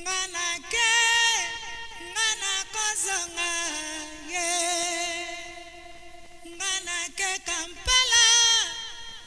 nganake nganakozonga ye nganake kampala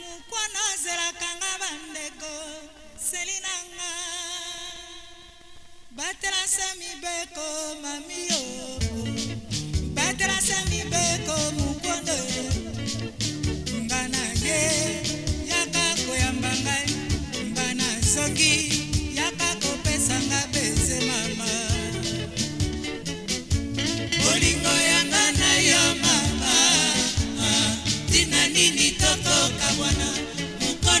mokwana ozelaka nga bandeko seli na nga batela se mibeko mamiyo batela se mibeko mokondo yo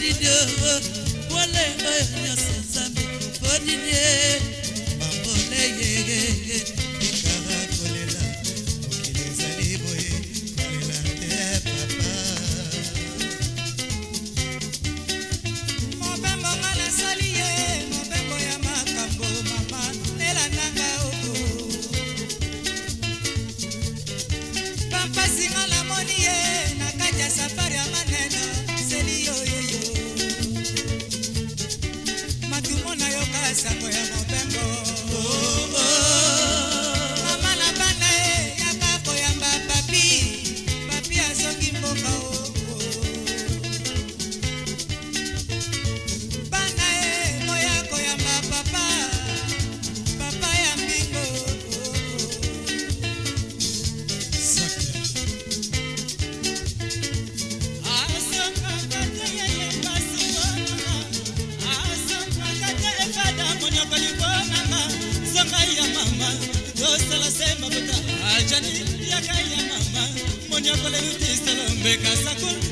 Yeah. ajani ya kaya mama monya kole uti salombe kasakul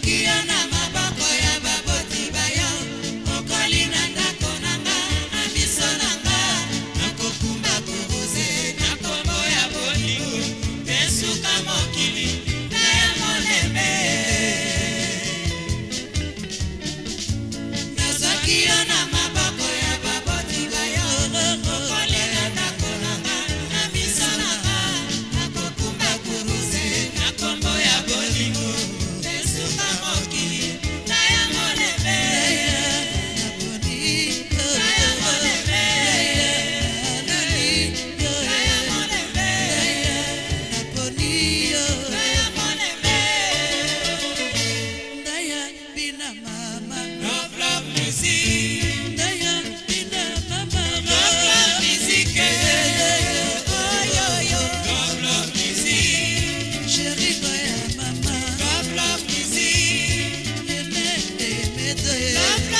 aquí a nadie. the hill.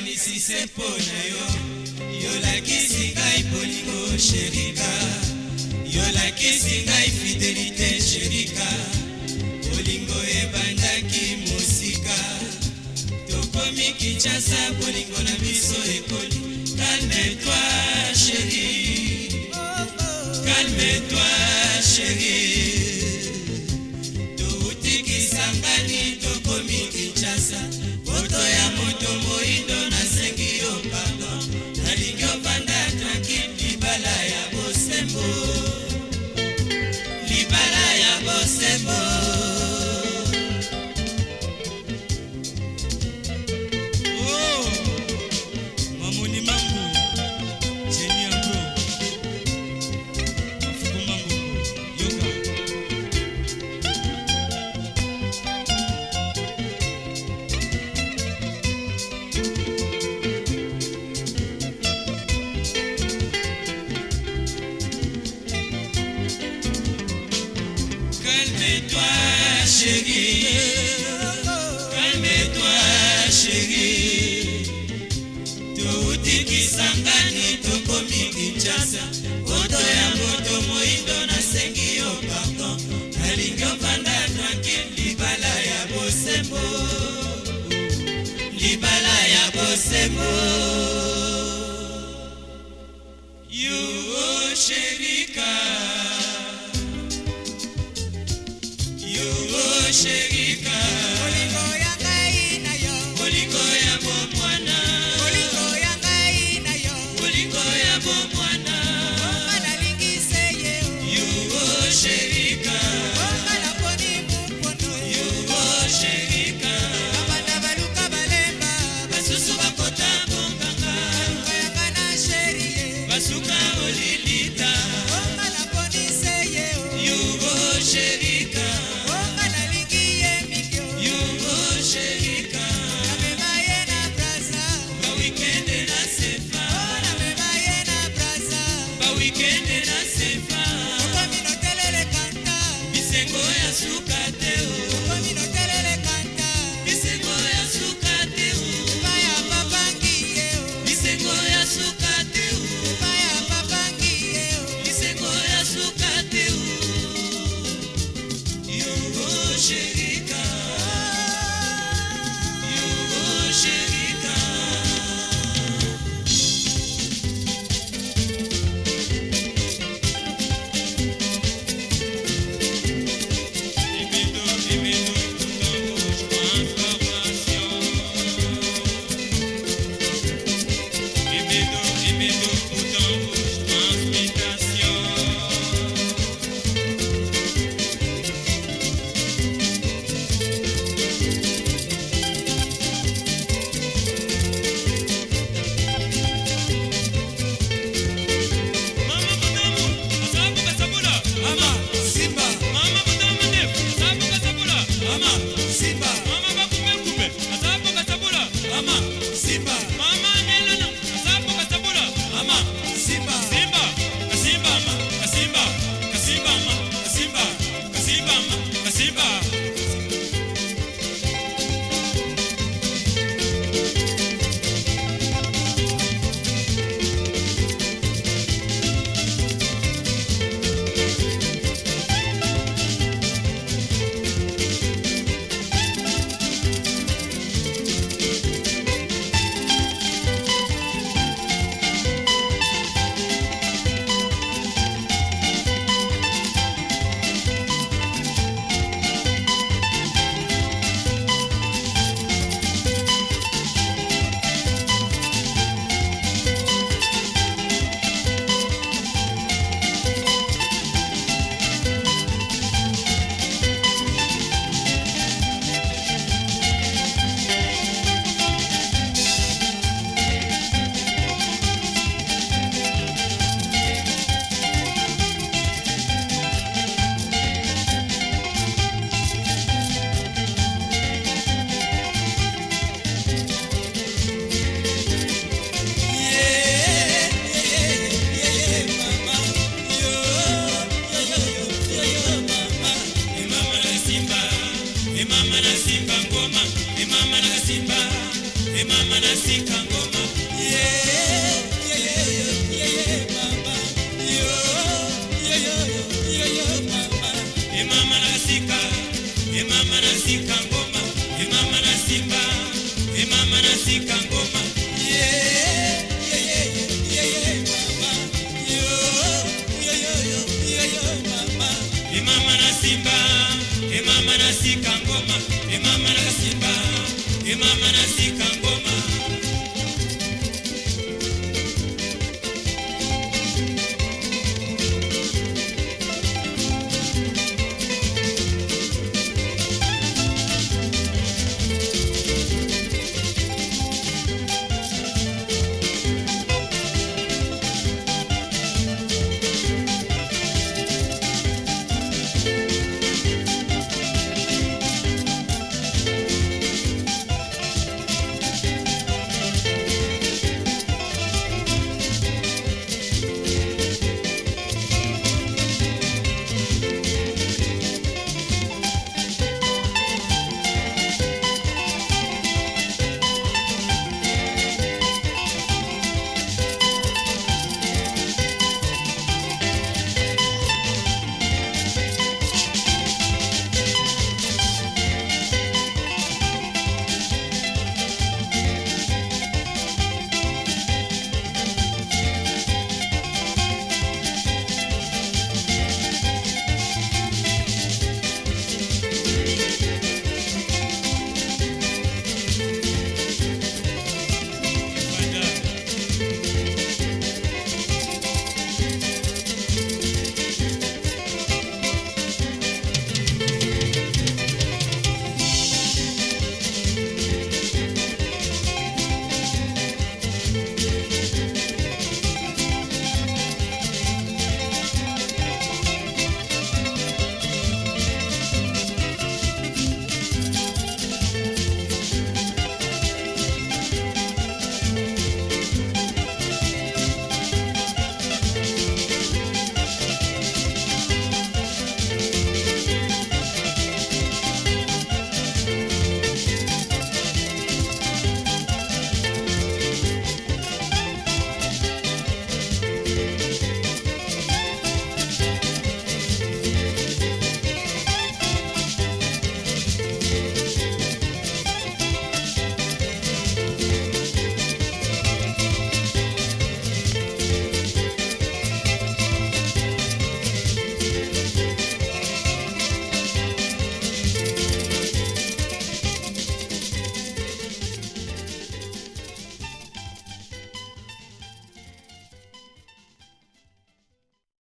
nakanisise mpo na yo yolakisi ngai bolingo sherika yolakisi ngai fidelite sherika bolingo ebandaki mosika tokomi kinshasa bolingo na biso ekoli calme toi sheri